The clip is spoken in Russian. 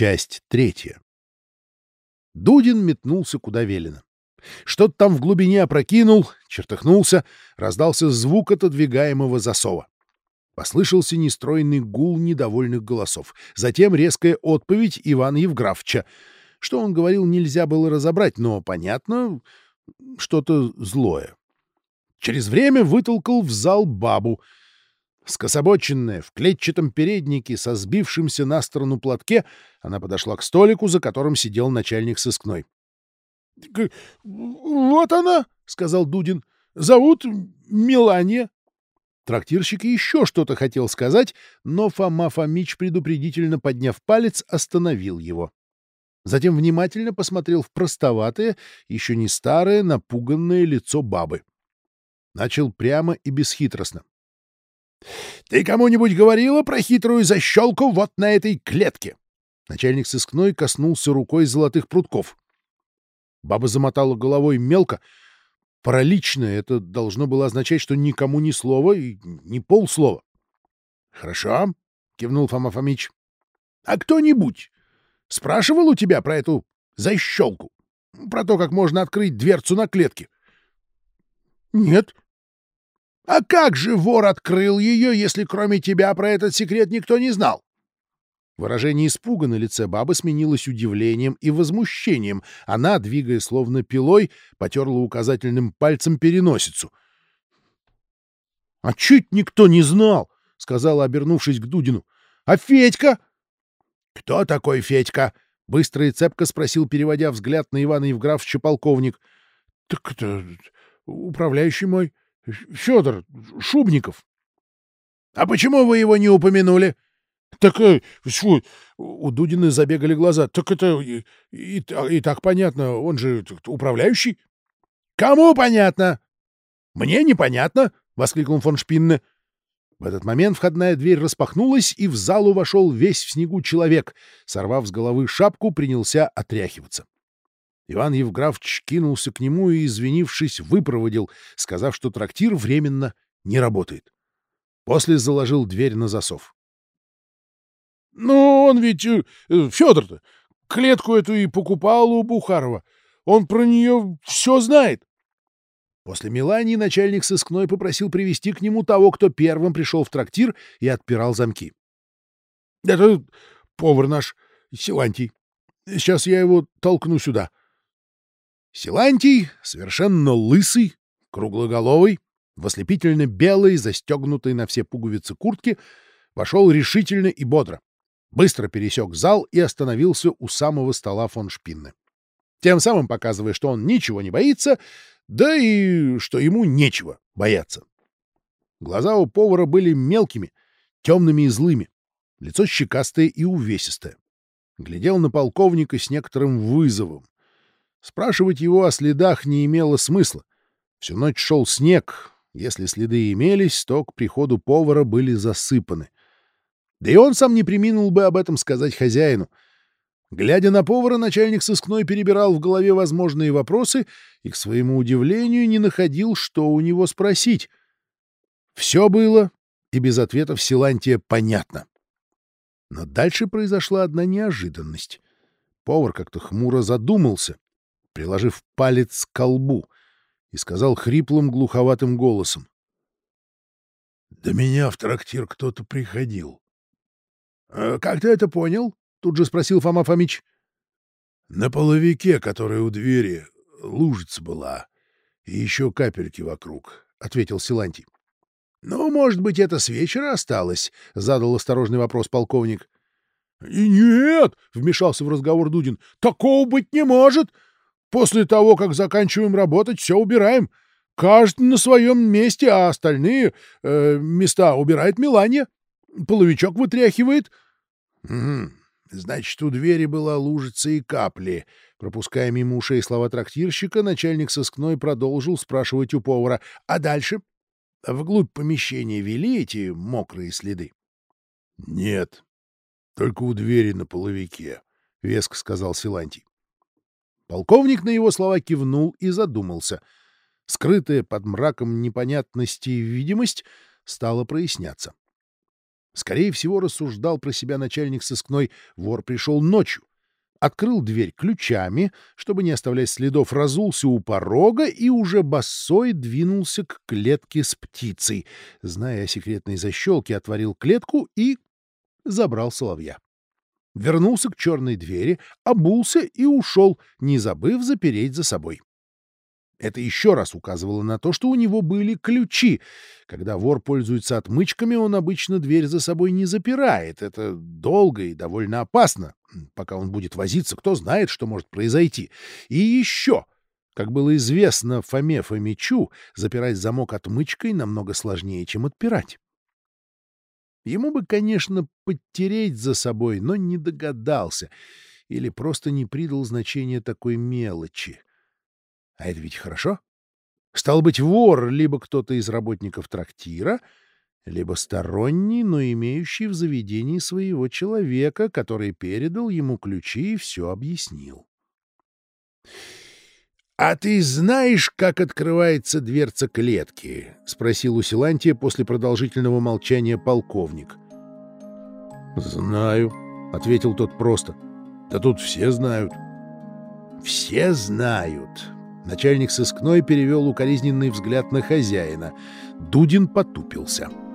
Часть третья. Дудин метнулся куда велено. Что-то там в глубине опрокинул, чертыхнулся, раздался звук отодвигаемого засова. Послышался нестройный гул недовольных голосов. Затем резкая отповедь Ивана Евграфовича. Что он говорил, нельзя было разобрать, но, понятно, что-то злое. Через время вытолкал в зал бабу. Скособоченная, в клетчатом переднике, со сбившимся на сторону платке, она подошла к столику, за которым сидел начальник сыскной. — Вот она, — сказал Дудин. — Зовут Мелания. Трактирщик еще что-то хотел сказать, но Фома Фомич, предупредительно подняв палец, остановил его. Затем внимательно посмотрел в простоватое, еще не старое, напуганное лицо бабы. Начал прямо и бесхитростно. — Ты кому-нибудь говорила про хитрую защелку вот на этой клетке? Начальник сыскной коснулся рукой золотых прутков. Баба замотала головой мелко. Паралично это должно было означать, что никому ни слова и ни полслова. — Хорошо, — кивнул Фома Фомич. — А кто-нибудь спрашивал у тебя про эту защелку? Про то, как можно открыть дверцу на клетке? — Нет. — А как же вор открыл ее, если кроме тебя про этот секрет никто не знал? Выражение испуга на лице бабы сменилось удивлением и возмущением. Она, двигая словно пилой, потерла указательным пальцем переносицу. — А чуть никто не знал, — сказала, обернувшись к Дудину. — А Федька? — Кто такой Федька? — быстро и цепко спросил, переводя взгляд на Ивана Евграфовича полковник. — Так это управляющий мой Федор Шубников. — А почему вы его не упомянули? —— Так, э, фу, у Дудины забегали глаза. Так это и, и, и так понятно, он же управляющий. — Кому понятно? — Мне непонятно, — воскликнул фон Шпинне. В этот момент входная дверь распахнулась, и в залу вошел весь в снегу человек. Сорвав с головы шапку, принялся отряхиваться. Иван Евграфович кинулся к нему и, извинившись, выпроводил, сказав, что трактир временно не работает. После заложил дверь на засов. Ну, он ведь, э, Федор-то, клетку эту и покупал у Бухарова. Он про нее все знает. После Милании начальник сыскной попросил привести к нему того, кто первым пришел в трактир и отпирал замки. — Это повар наш, Силантий. Сейчас я его толкну сюда. Силантий, совершенно лысый, круглоголовый, в ослепительно белой, застегнутой на все пуговицы куртки, вошел решительно и бодро быстро пересек зал и остановился у самого стола фон Шпинны. Тем самым показывая, что он ничего не боится, да и что ему нечего бояться. Глаза у повара были мелкими, темными и злыми, лицо щекастое и увесистое. Глядел на полковника с некоторым вызовом. Спрашивать его о следах не имело смысла. Всю ночь шел снег. Если следы имелись, то к приходу повара были засыпаны — да и он сам не приминул бы об этом сказать хозяину. Глядя на повара, начальник сыскной перебирал в голове возможные вопросы и, к своему удивлению, не находил, что у него спросить. Все было, и без ответов Силантия понятно. Но дальше произошла одна неожиданность. Повар как-то хмуро задумался, приложив палец к колбу, и сказал хриплым глуховатым голосом. — До меня в трактир кто-то приходил. Э, — Как ты это понял? — тут же спросил Фома Фомич. — На половике, который у двери, лужица была, и еще капельки вокруг, — ответил Силантий. — Ну, может быть, это с вечера осталось? — задал осторожный вопрос полковник. — Нет, — вмешался в разговор Дудин, — такого быть не может. После того, как заканчиваем работать, все убираем. Каждый на своем месте, а остальные э, места убирает Миланья. Половичок вытряхивает. — Угу. Значит, у двери была лужица и капли. Пропуская мимо ушей слова трактирщика, начальник сыскной продолжил спрашивать у повара. — А дальше? Вглубь помещения вели эти мокрые следы? — Нет. Только у двери на половике, — веско сказал Силантий. Полковник на его слова кивнул и задумался. Скрытая под мраком непонятности видимость стала проясняться. Скорее всего, рассуждал про себя начальник сыскной, вор пришел ночью. Открыл дверь ключами, чтобы не оставлять следов, разулся у порога и уже босой двинулся к клетке с птицей. Зная о секретной защелке, отворил клетку и забрал соловья. Вернулся к черной двери, обулся и ушел, не забыв запереть за собой. Это еще раз указывало на то, что у него были ключи. Когда вор пользуется отмычками, он обычно дверь за собой не запирает. Это долго и довольно опасно. Пока он будет возиться, кто знает, что может произойти. И еще, как было известно Фоме Фомичу, запирать замок отмычкой намного сложнее, чем отпирать. Ему бы, конечно, подтереть за собой, но не догадался или просто не придал значения такой мелочи. А это ведь хорошо. Стал быть, вор либо кто-то из работников трактира, либо сторонний, но имеющий в заведении своего человека, который передал ему ключи и все объяснил. «А ты знаешь, как открывается дверца клетки?» — спросил у Силантия после продолжительного молчания полковник. «Знаю», — ответил тот просто. «Да тут все знают». «Все знают», Начальник сыскной перевел укоризненный взгляд на хозяина. Дудин потупился. —